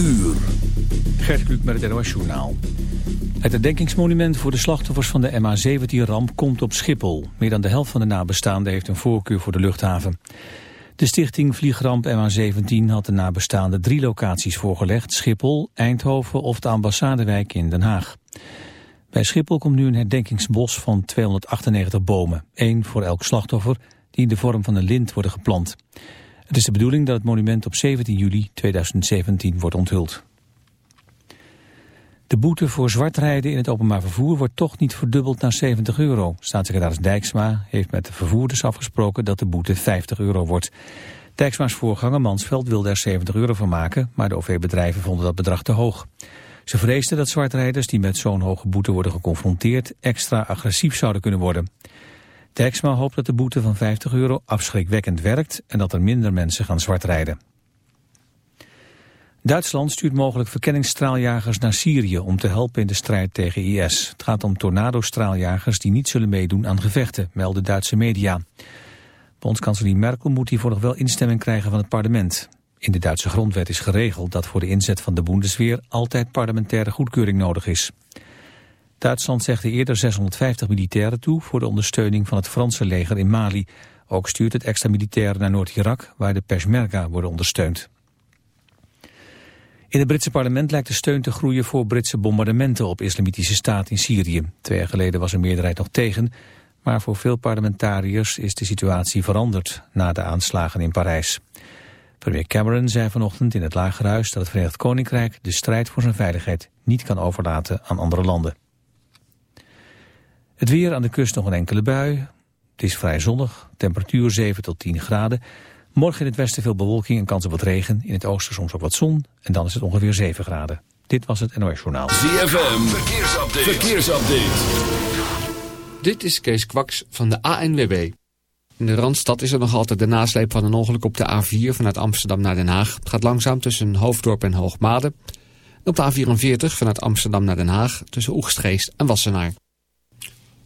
Gert Kluk met het NOS Journaal. Het herdenkingsmonument voor de slachtoffers van de MH17-ramp komt op Schiphol. Meer dan de helft van de nabestaanden heeft een voorkeur voor de luchthaven. De stichting Vliegramp MH17 had de nabestaanden drie locaties voorgelegd. Schiphol, Eindhoven of de ambassadewijk in Den Haag. Bij Schiphol komt nu een herdenkingsbos van 298 bomen. één voor elk slachtoffer die in de vorm van een lint worden geplant. Het is de bedoeling dat het monument op 17 juli 2017 wordt onthuld. De boete voor zwartrijden in het openbaar vervoer wordt toch niet verdubbeld naar 70 euro. Staatssecretaris Dijksma heeft met de vervoerders afgesproken dat de boete 50 euro wordt. Dijksma's voorganger Mansveld wilde er 70 euro van maken, maar de OV-bedrijven vonden dat bedrag te hoog. Ze vreesden dat zwartrijders die met zo'n hoge boete worden geconfronteerd extra agressief zouden kunnen worden. Dijksma hoopt dat de boete van 50 euro afschrikwekkend werkt en dat er minder mensen gaan zwartrijden. Duitsland stuurt mogelijk verkenningsstraaljagers naar Syrië om te helpen in de strijd tegen IS. Het gaat om tornado-straaljagers die niet zullen meedoen aan gevechten, melden Duitse media. Bondskanselier Merkel moet hiervoor nog wel instemming krijgen van het parlement. In de Duitse grondwet is geregeld dat voor de inzet van de Bundesweer altijd parlementaire goedkeuring nodig is. Duitsland zegt er eerder 650 militairen toe voor de ondersteuning van het Franse leger in Mali. Ook stuurt het extra militairen naar Noord-Irak, waar de Peshmerga worden ondersteund. In het Britse parlement lijkt de steun te groeien voor Britse bombardementen op islamitische staat in Syrië. Twee jaar geleden was een meerderheid nog tegen, maar voor veel parlementariërs is de situatie veranderd na de aanslagen in Parijs. Premier Cameron zei vanochtend in het Lagerhuis dat het Verenigd Koninkrijk de strijd voor zijn veiligheid niet kan overlaten aan andere landen. Het weer aan de kust nog een enkele bui. Het is vrij zonnig, temperatuur 7 tot 10 graden. Morgen in het westen veel bewolking en kans op wat regen. In het oosten soms ook wat zon. En dan is het ongeveer 7 graden. Dit was het NOS Journaal. ZFM, verkeersupdate. verkeersupdate. Dit is Kees Kwaks van de ANWB. In de Randstad is er nog altijd de nasleep van een ongeluk op de A4 vanuit Amsterdam naar Den Haag. Het gaat langzaam tussen Hoofddorp en Hoogmade. Op de A44 vanuit Amsterdam naar Den Haag tussen Oegstgeest en Wassenaar.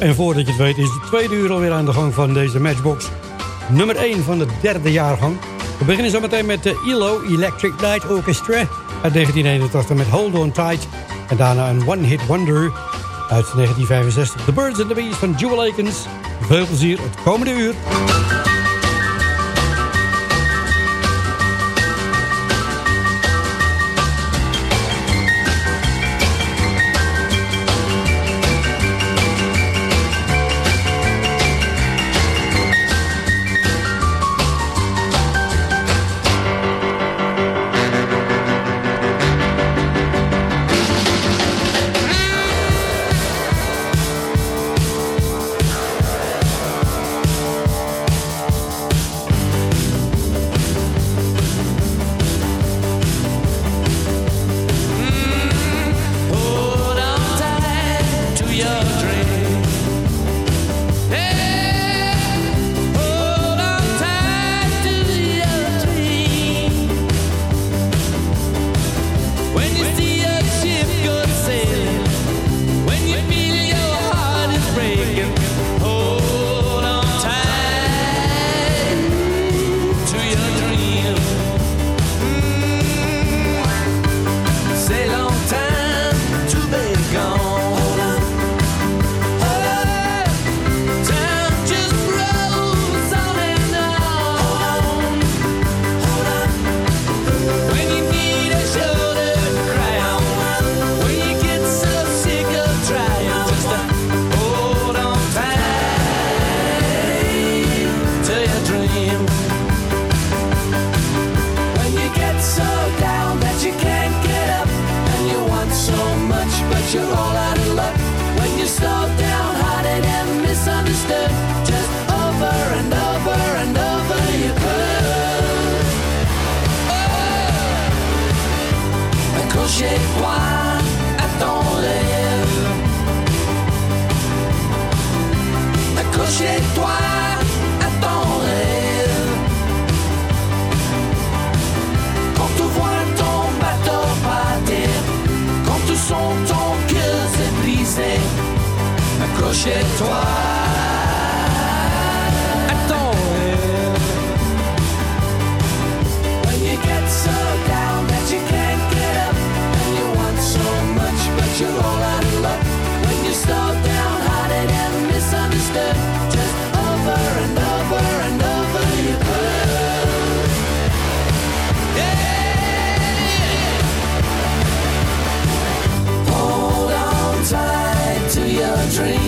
En voordat je het weet is de tweede uur alweer aan de gang van deze Matchbox. Nummer 1 van de derde jaargang. We beginnen zo meteen met de ILO Electric Light Orchestra uit 1981 met Hold On Tight. En daarna een One Hit Wonder uit 1965. The Birds and the Bees van Jewel Akins. Veel plezier het komende uur.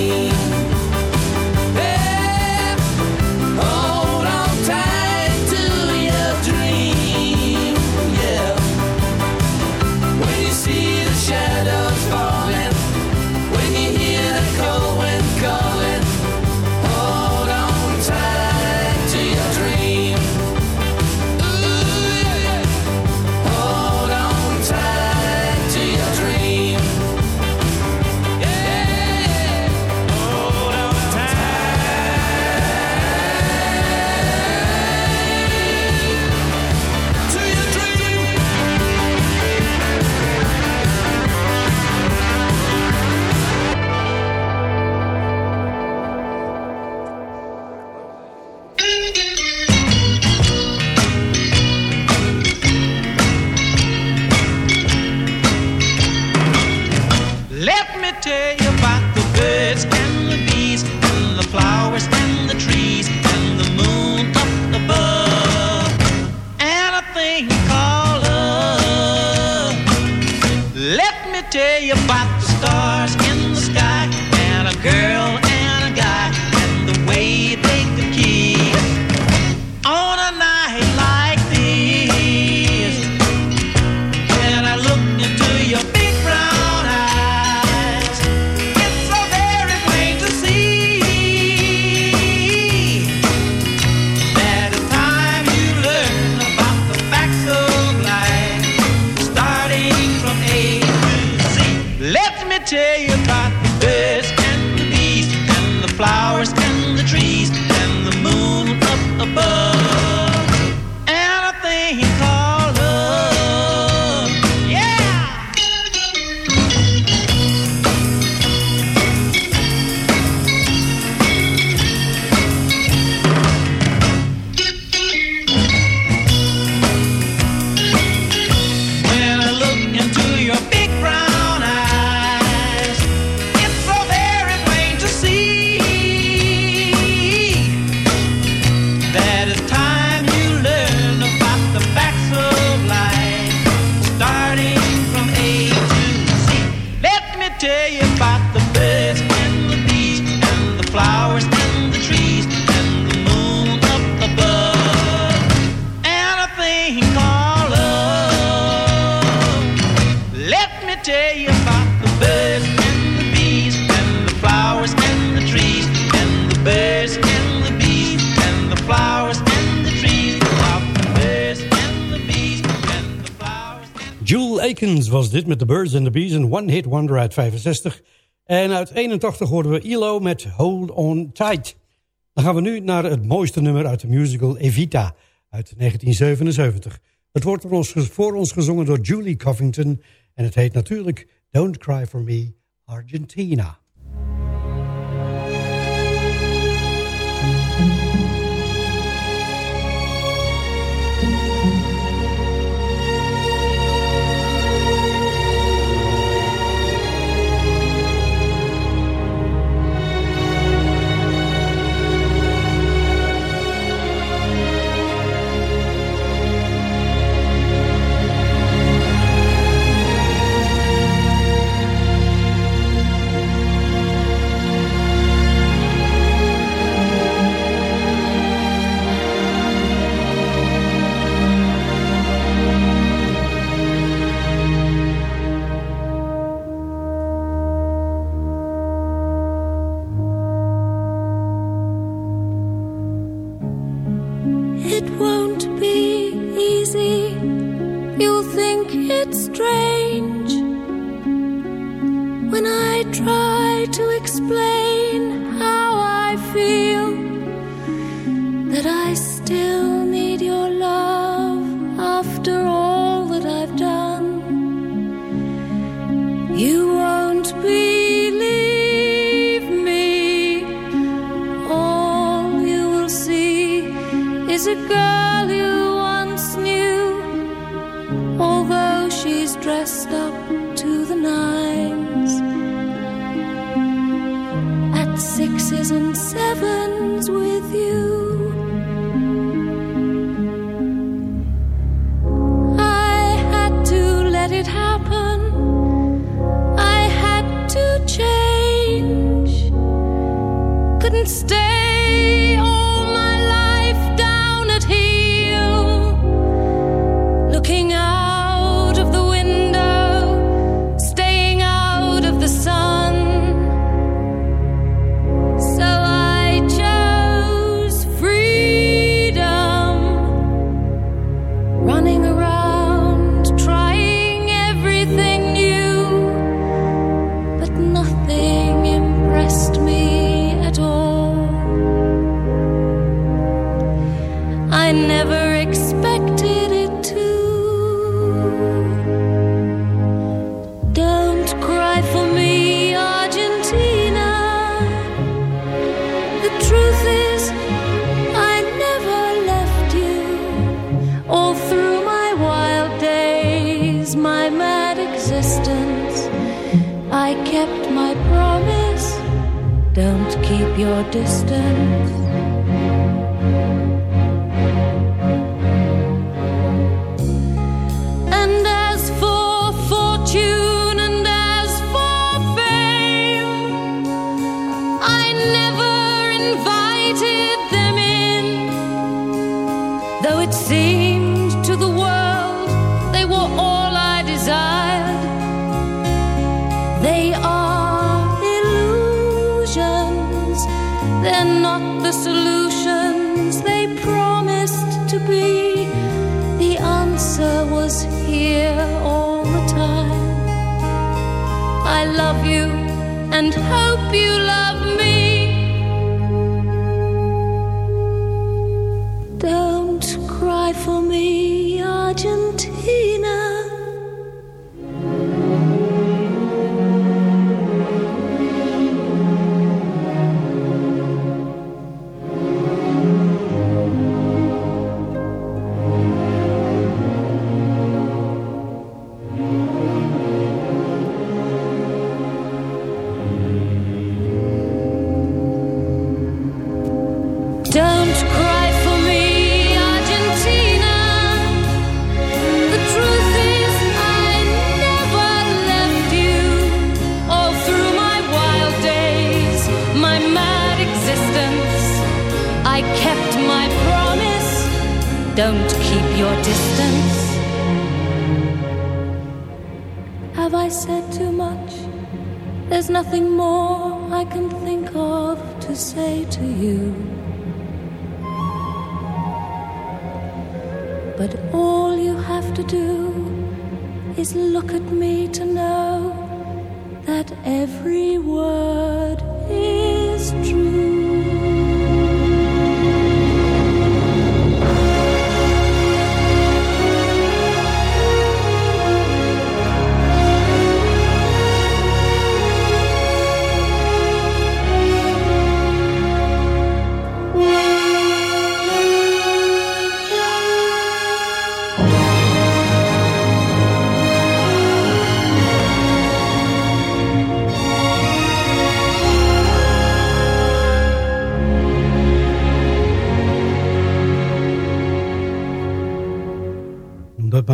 me. The Birds and the Bees, een one-hit wonder uit 65. En uit 81 hoorden we ILO met Hold On Tight. Dan gaan we nu naar het mooiste nummer uit de musical Evita uit 1977. Het wordt voor ons gezongen door Julie Covington en het heet natuurlijk Don't Cry For Me, Argentina. Keep my mad existence, I kept my promise. Don't keep your distance. Have I said too much? There's nothing more I can think of to say to you. But all you have to do is look at me to know that every word is true.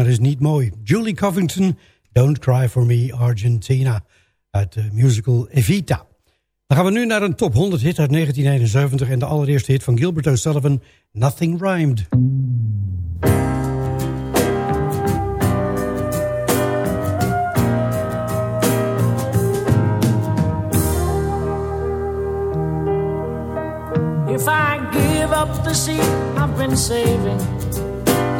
Is niet mooi. Julie Covington, Don't Cry For Me, Argentina. Uit de musical Evita. Dan gaan we nu naar een top 100 hit uit 1971... en de allereerste hit van Gilbert O'Sullivan, Nothing Rhymed. If I give up the seat I've been saving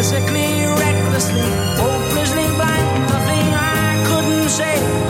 physically, recklessly, hopelessly blind, nothing I couldn't say,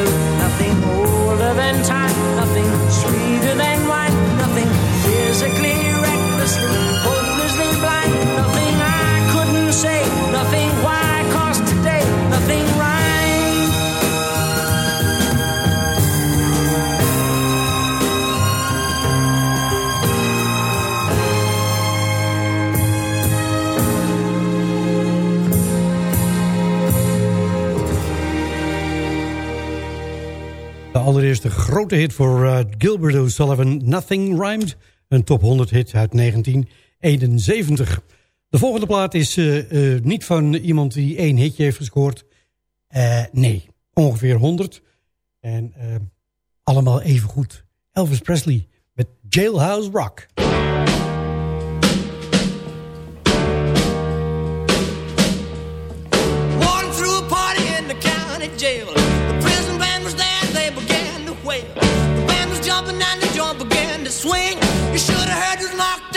allereerste grote hit voor uh, Gilbert O'Sullivan, Nothing Rhymed. Een top 100 hit uit 1971. De volgende plaat is uh, uh, niet van iemand die één hitje heeft gescoord. nee, ongeveer 100. En allemaal even goed. Elvis Presley met Jailhouse Rock. Swing. You should have heard this knocked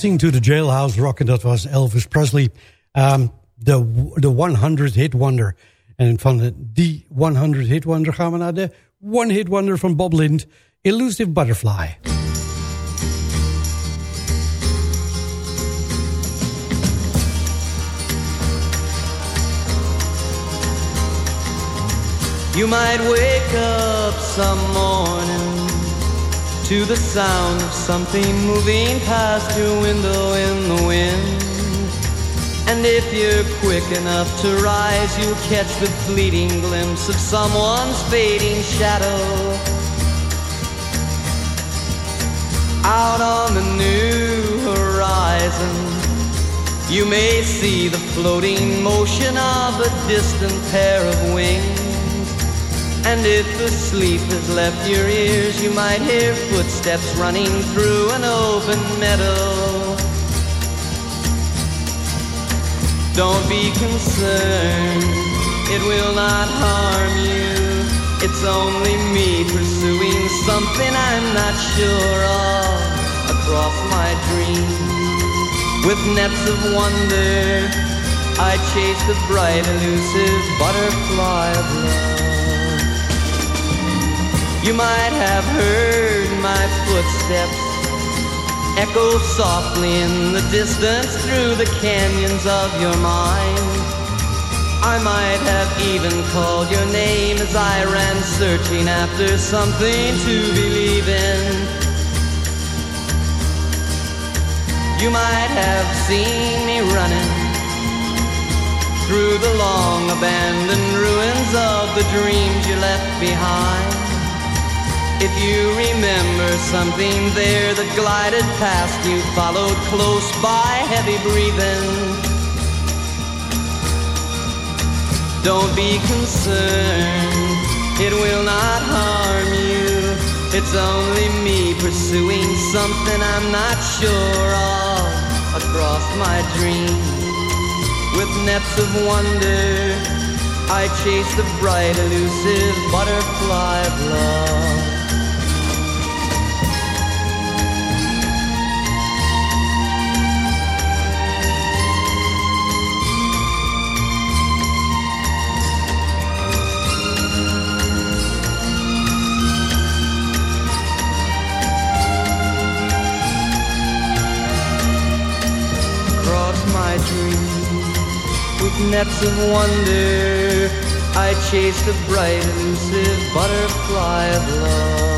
Dancing to the Jailhouse Rock. En dat was Elvis Presley. Um, de, de 100 Hit Wonder. En van die 100 Hit Wonder gaan we naar de One Hit Wonder van Bob Lind. Elusive Butterfly. You might wake up some morning to the sound of something moving past your window in the wind. And if you're quick enough to rise, you'll catch the fleeting glimpse of someone's fading shadow. Out on the new horizon, you may see the floating motion of a distant pair of wings. And if the sleep has left your ears, you might hear footsteps running through an open meadow. Don't be concerned, it will not harm you. It's only me pursuing something I'm not sure of across my dreams. With nets of wonder, I chase the bright, elusive butterfly of love. You might have heard my footsteps echo softly in the distance through the canyons of your mind. I might have even called your name as I ran searching after something to believe in. You might have seen me running through the long abandoned ruins of the dreams you left behind. If you remember something there that glided past you, followed close by, heavy breathing. Don't be concerned, it will not harm you. It's only me pursuing something I'm not sure of across my dreams. With nets of wonder, I chase the bright, elusive butterfly of love. My with wonder, I chase the bright, butterfly of love.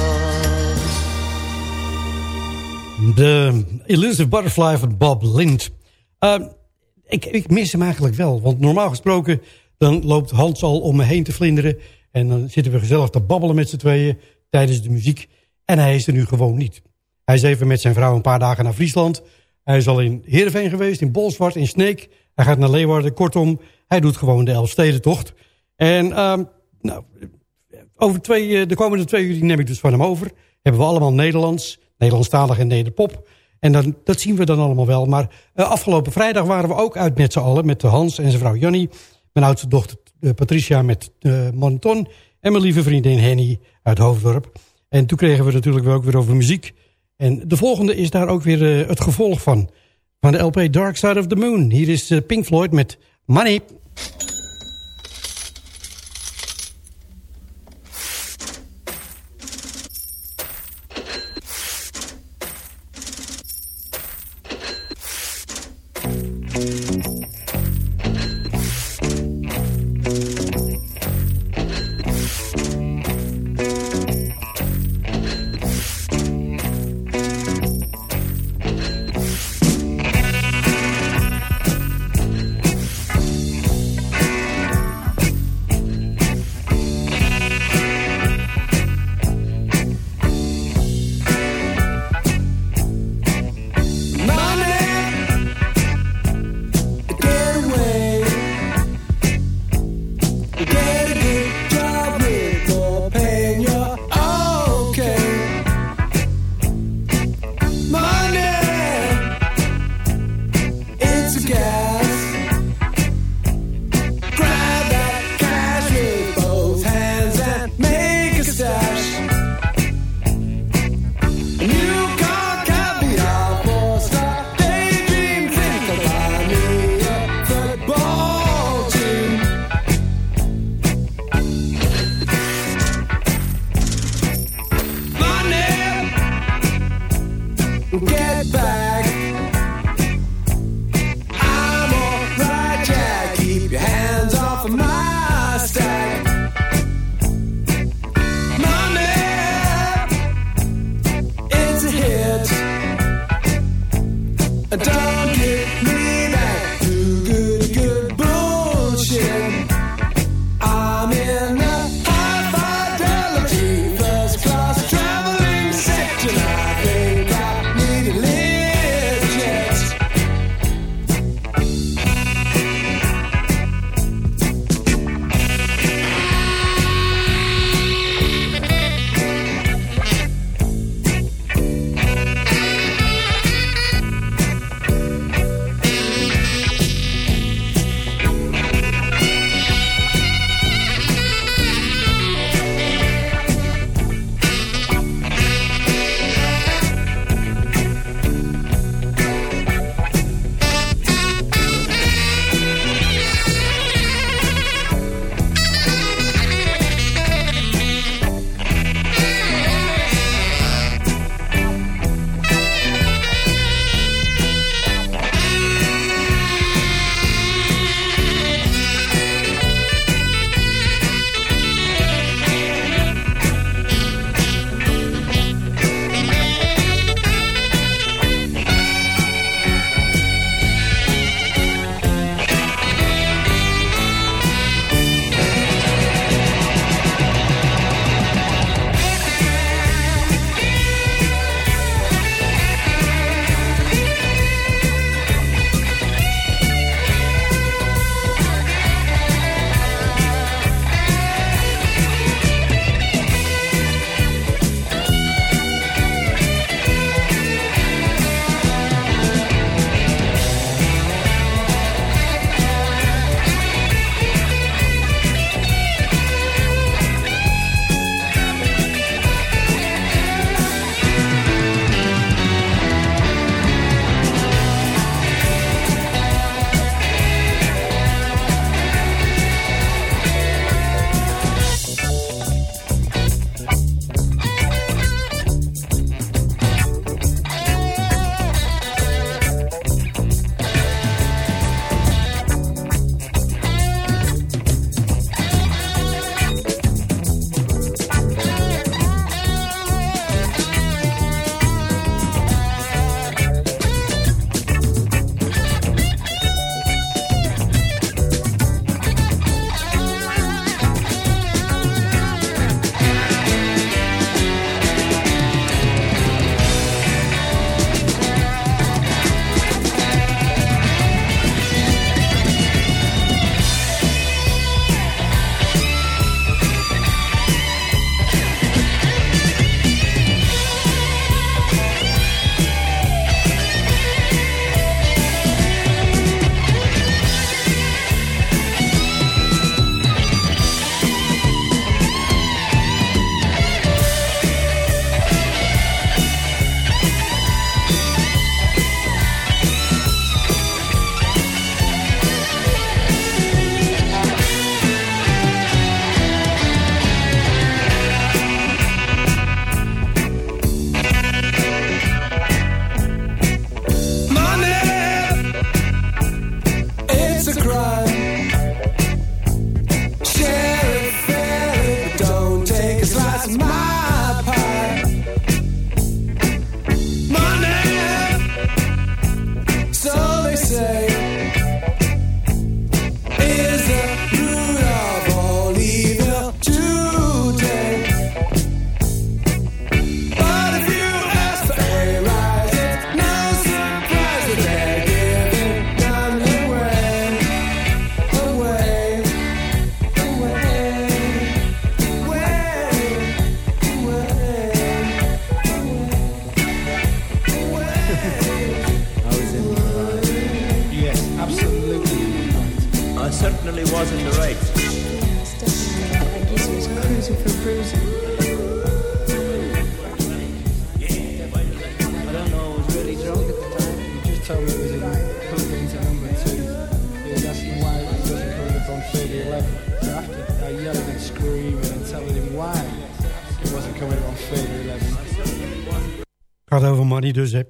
De Elusive Butterfly van Bob Lind. Uh, ik, ik mis hem eigenlijk wel. Want normaal gesproken dan loopt Hans al om me heen te vlinderen. En dan zitten we gezellig te babbelen met z'n tweeën tijdens de muziek. En hij is er nu gewoon niet. Hij is even met zijn vrouw een paar dagen naar Friesland. Hij is al in Heerenveen geweest, in Bolsward, in Sneek. Hij gaat naar Leeuwarden. Kortom, hij doet gewoon de Elfstedentocht. En uh, nou, over twee, eh, de komende twee uur neem ik dus van hem over. Hebben we allemaal Nederlands, Nederlandstalig en Nederpop. En dan, dat zien we dan allemaal wel. Maar uh, afgelopen vrijdag waren we ook uit met z'n allen. Met Hans en zijn vrouw Jannie. Mijn oudste dochter uh, Patricia met uh, Monton. En mijn lieve vriendin Henny uit Hoofddorp. En toen kregen we natuurlijk ook weer over muziek. En de volgende is daar ook weer uh, het gevolg van. Van de LP Dark Side of the Moon. Hier is uh, Pink Floyd met Money.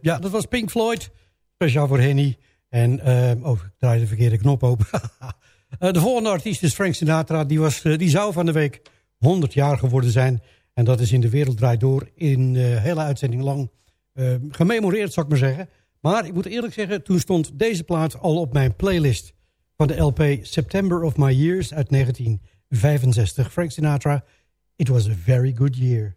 Ja, dat was Pink Floyd. Speciaal voor Henny. En, eh, oh, ik draai de verkeerde knop open. Eh, de volgende artiest is Frank Sinatra. Die, was, eh, die zou van de week 100 jaar geworden zijn. En dat is in de wereld draait door in uh, hele uitzending lang uh, gememoreerd, zou ik maar zeggen. Maar ik moet eerlijk zeggen, toen stond deze plaat al op mijn playlist van de LP September of My Years uit 1965. Frank Sinatra, It Was a Very Good Year.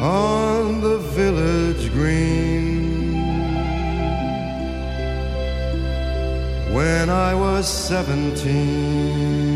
on the village green. When I was seventeen.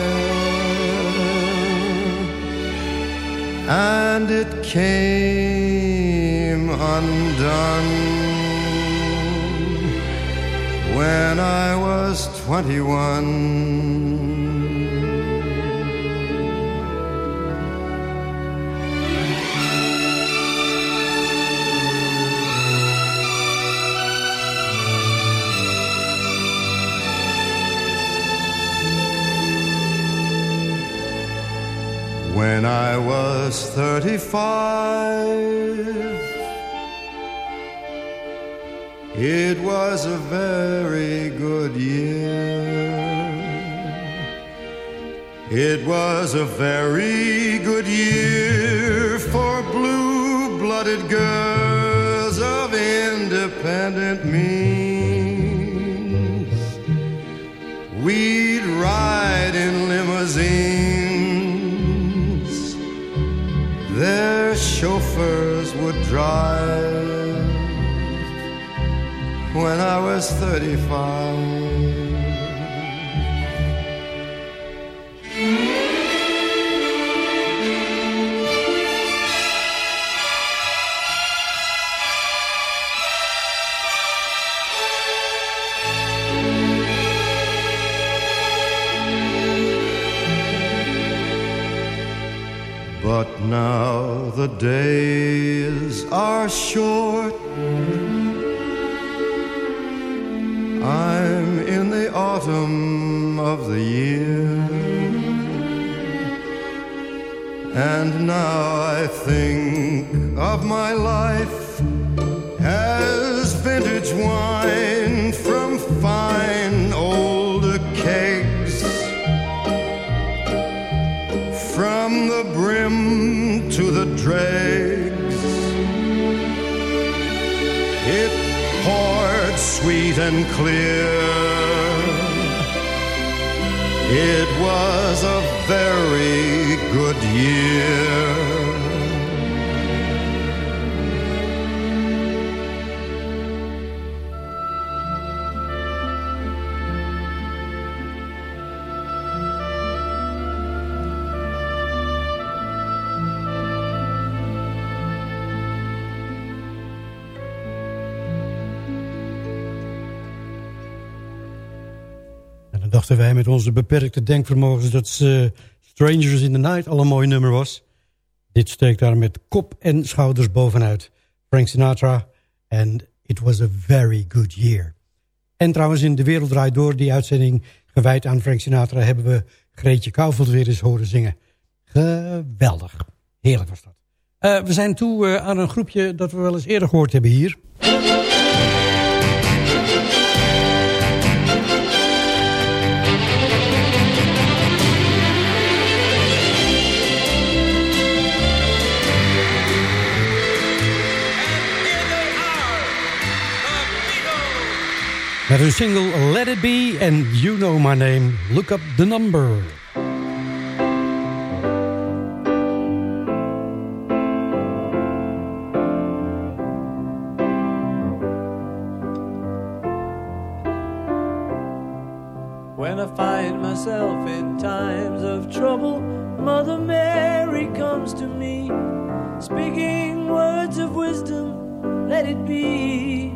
And it came undone when I was 21. 35, it was a very good year. It was a very good year for blue blooded girls of independent means. Drive when I was 35. But now the days are short. I'm in the autumn of the year. And now I think of my life as vintage wine from fine old kegs. From the brim to the dregs. Sweet and clear. It was a very good year. Wij met onze beperkte denkvermogens dat eh, Strangers in the Night al een mooi nummer was. Dit steekt daar met kop en schouders bovenuit. Frank Sinatra and It Was a Very Good Year. En trouwens in De Wereld Draait Door, die uitzending gewijd aan Frank Sinatra... hebben we Greetje Kouwveld weer eens horen zingen. Geweldig. Heerlijk was dat. Uh, we zijn toe uh, aan een groepje dat we wel eens eerder gehoord hebben hier. Met hun single Let It Be and You Know My Name, Look Up The Number. When I find myself in times of trouble, Mother Mary comes to me, speaking words of wisdom, let it be.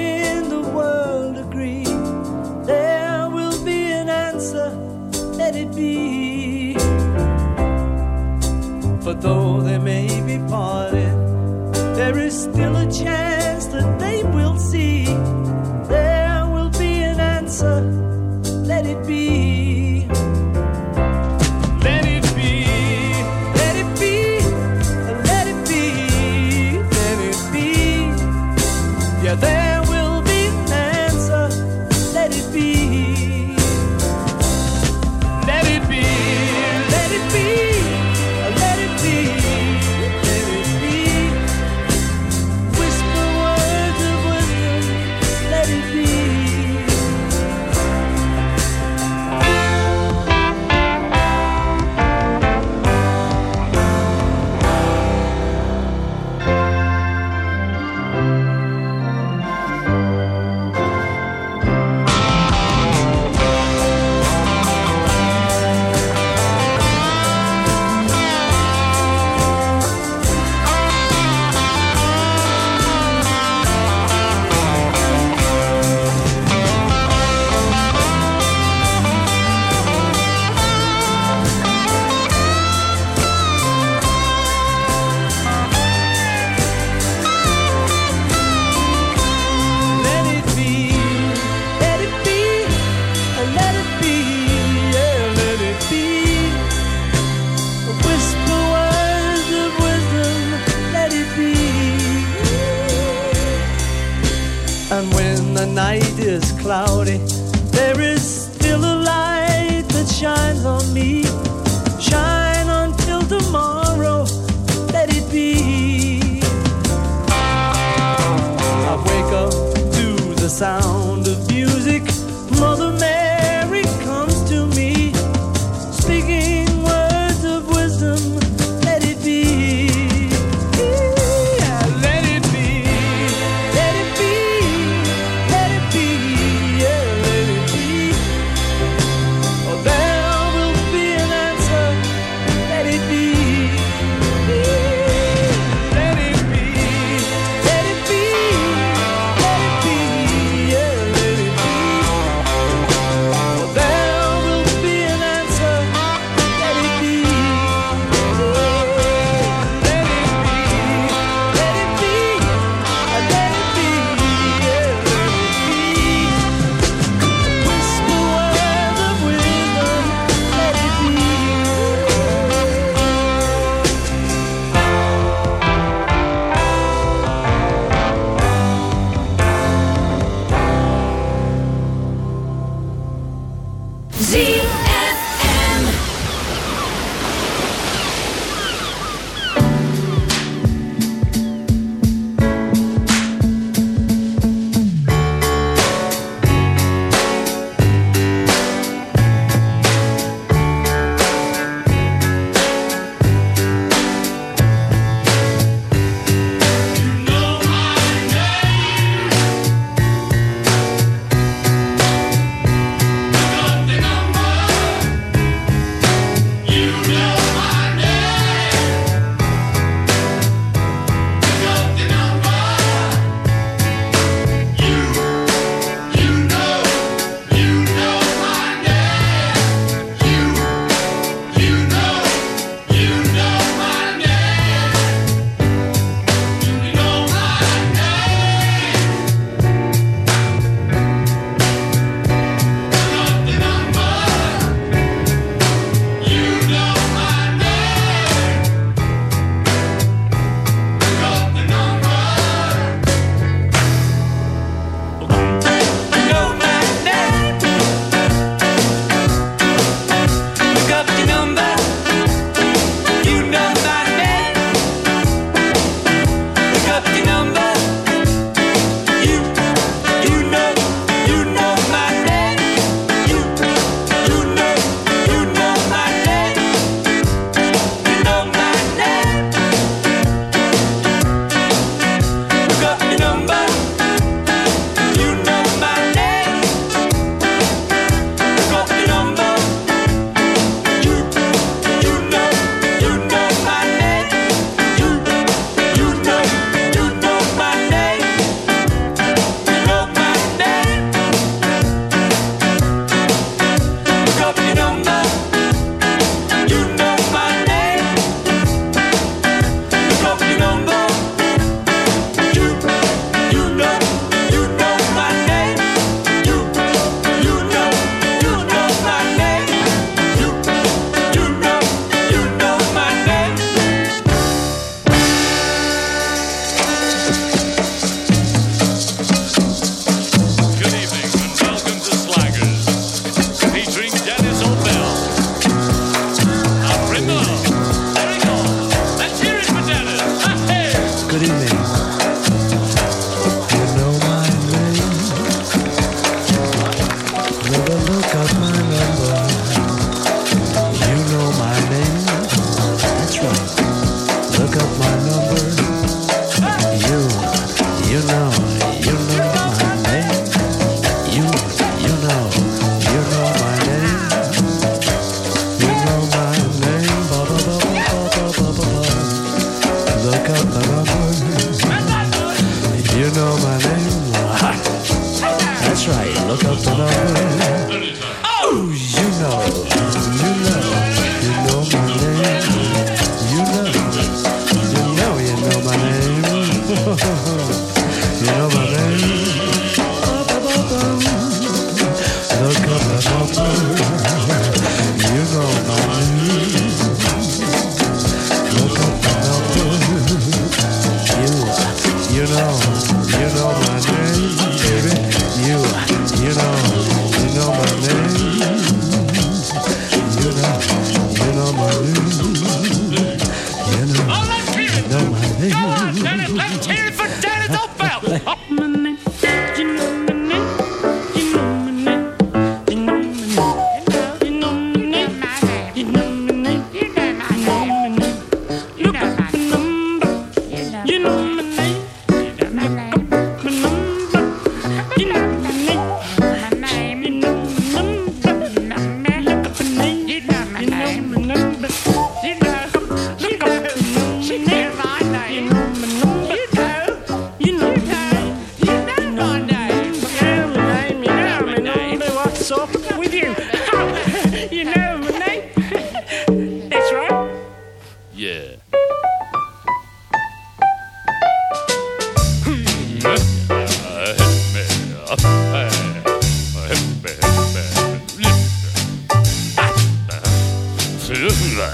it be. For though they may be parted, there is still a chance that they will see. There will be an answer, let it be.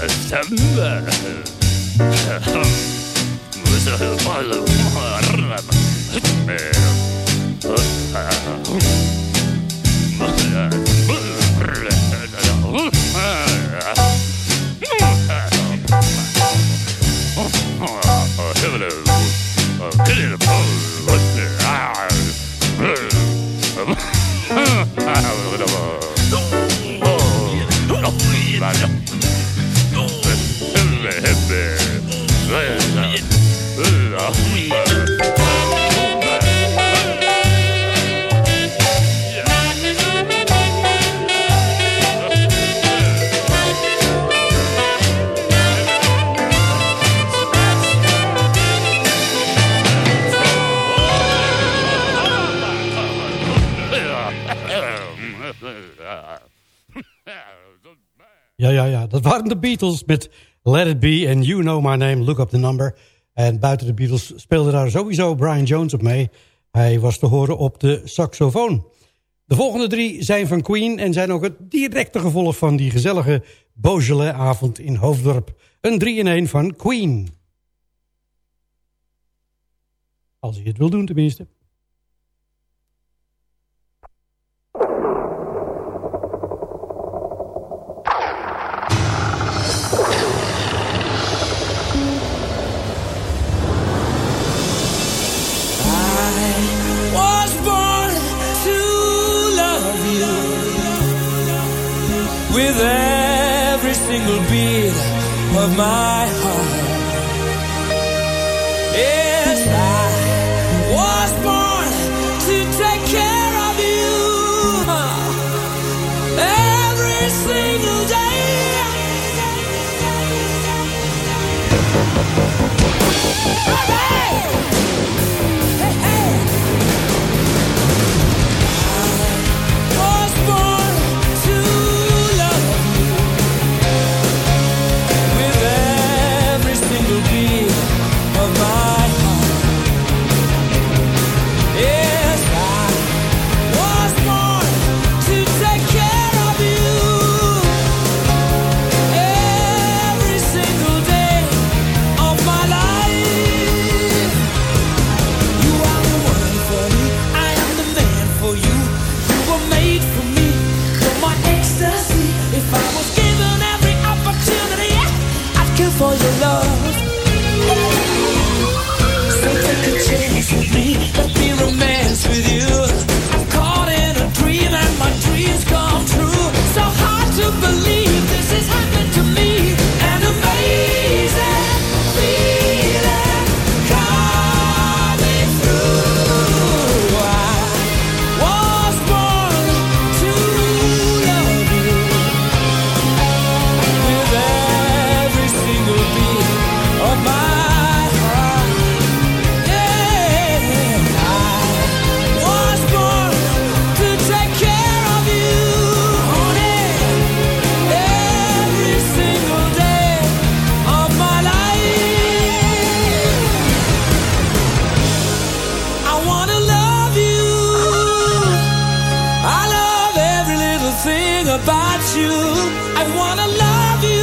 Huh? Ja, ja. Dat waren de Beatles met Let It Be en You Know My Name, Look Up The Number. En buiten de Beatles speelde daar sowieso Brian Jones op mee. Hij was te horen op de saxofoon. De volgende drie zijn van Queen en zijn ook het directe gevolg van die gezellige Beaujolais-avond in Hoofddorp. Een 3 in 1 van Queen. Als hij het wil doen tenminste. Of my heart. Yes, I was born to take care of you every single day. was about you. I wanna love you.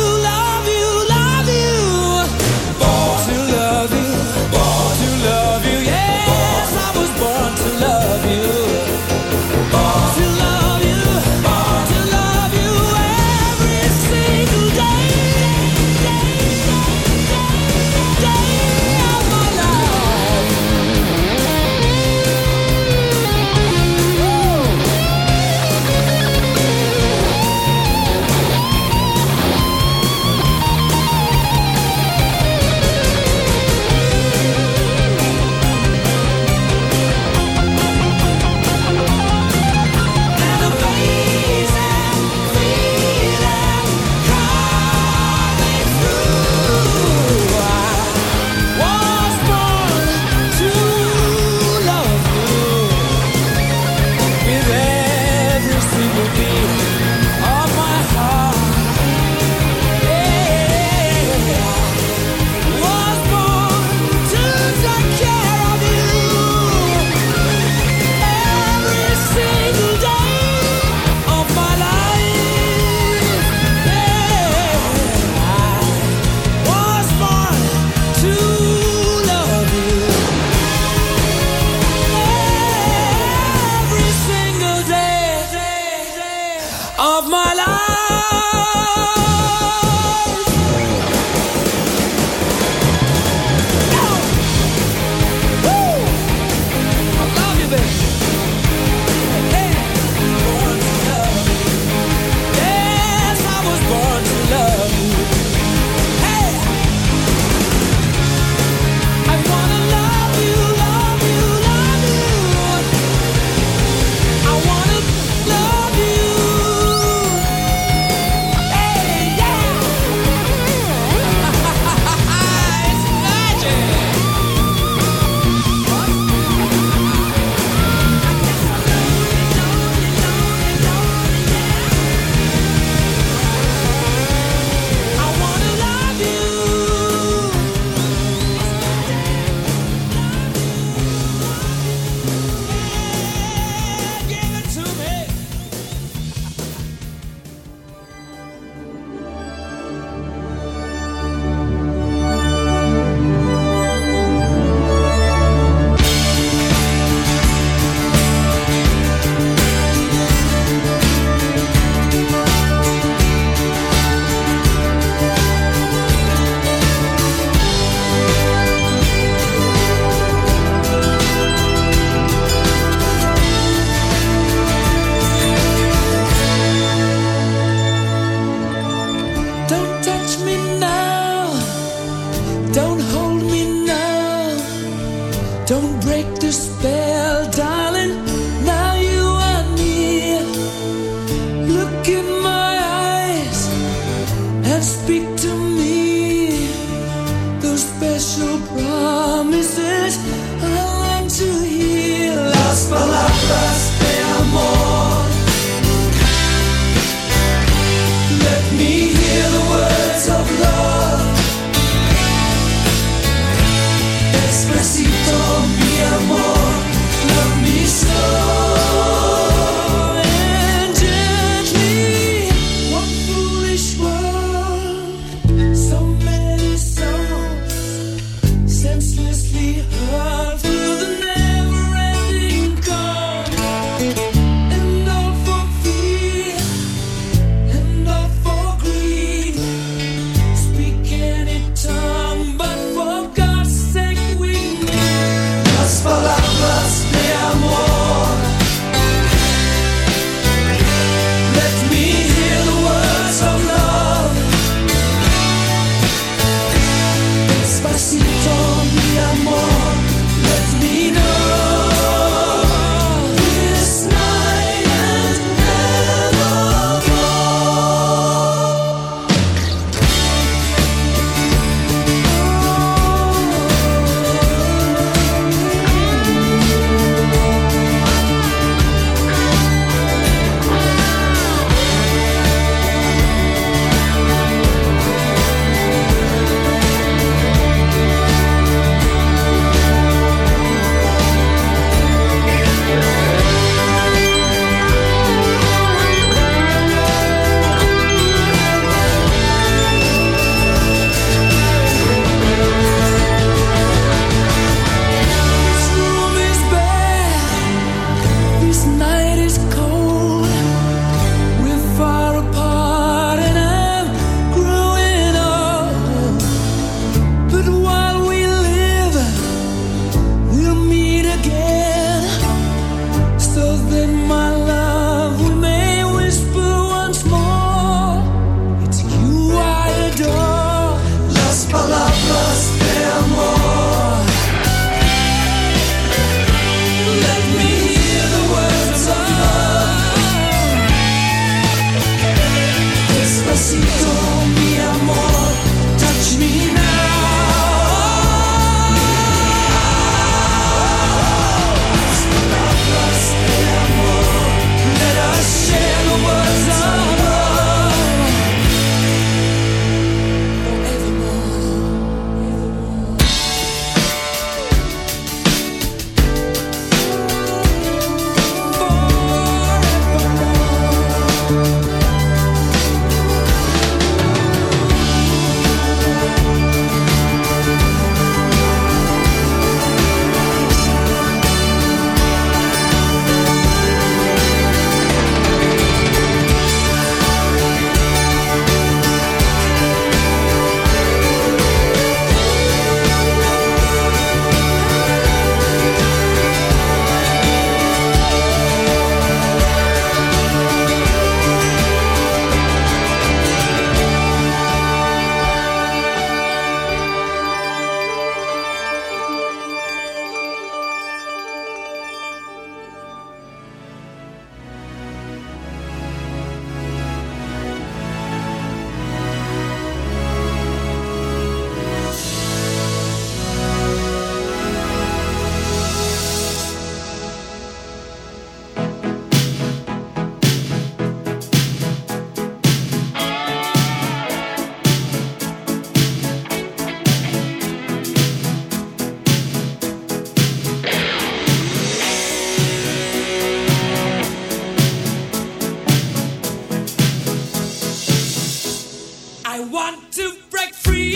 want to break free.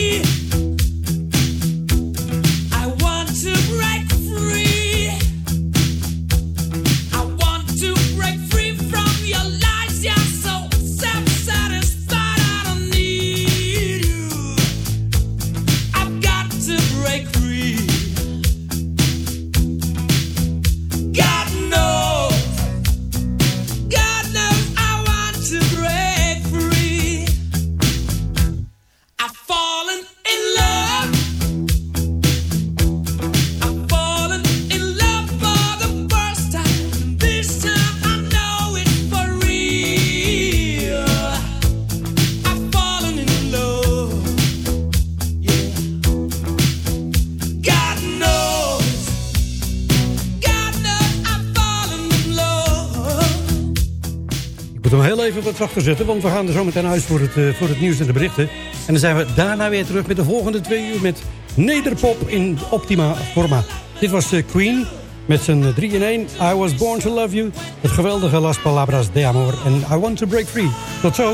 Zachter zetten, want we gaan er zo meteen uit voor het, eh, voor het nieuws en de berichten. En dan zijn we daarna weer terug met de volgende twee uur met nederpop in optima forma. Dit was eh, Queen met zijn 3 in 1, I Was Born To Love You, het geweldige Las Palabras de Amor en I Want To Break Free. Tot zo.